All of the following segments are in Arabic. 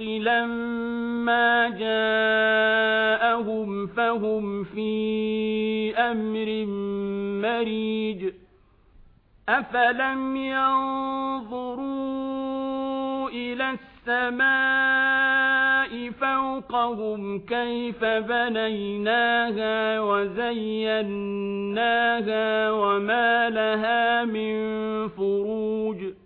الْحَقِّ لَمَّا جَاءَهُمْ فَهُمْ فِي أَمْرٍ مَرِيجٍ أَفَلَمْ يَنظُرُوا إِلَى السَّمَاءِ فَوْقَهُمْ كَيْفَ بَنَيْنَاهَا وَزَيَّنَّاهَا وَمَا لَهَا مِن فُرُوجٍ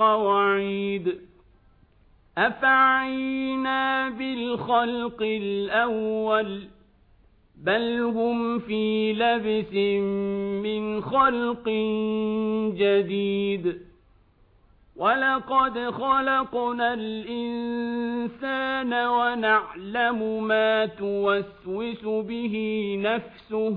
الحق أفعينا بالخلق الأول بل هم في لبس من خلق جديد. وَلَقَدْ خَلَقْنَا الْإِنسَانَ وَنَعْلَمُ مَا تُوَسْوِسُ بِهِ نَفْسُهُ.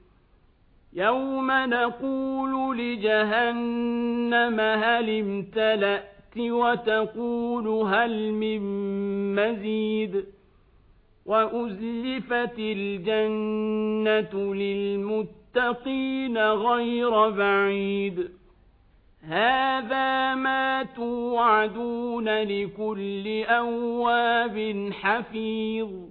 يَوْمَ نَقُولُ لِجَهَنَّمَ هَلِ امْتَلَأْتِ وَتَقُولُ هَلْ مِن مَّزِيدٍ وَأُزْلِفَتِ الْجَنَّةُ لِلْمُتَّقِينَ غَيْرَ بَعِيدٍ هَذَا مَا تُوعَدُونَ لِكُلِّ أَوَّابٍ حَفِيظٍ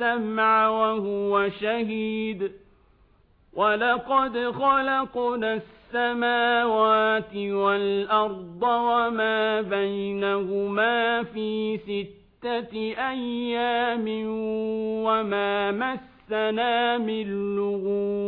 السمع وهو شهيد. ولقد خلقنا السماوات والأرض وما بينهما في ستة أيام وما مسنا من لغوب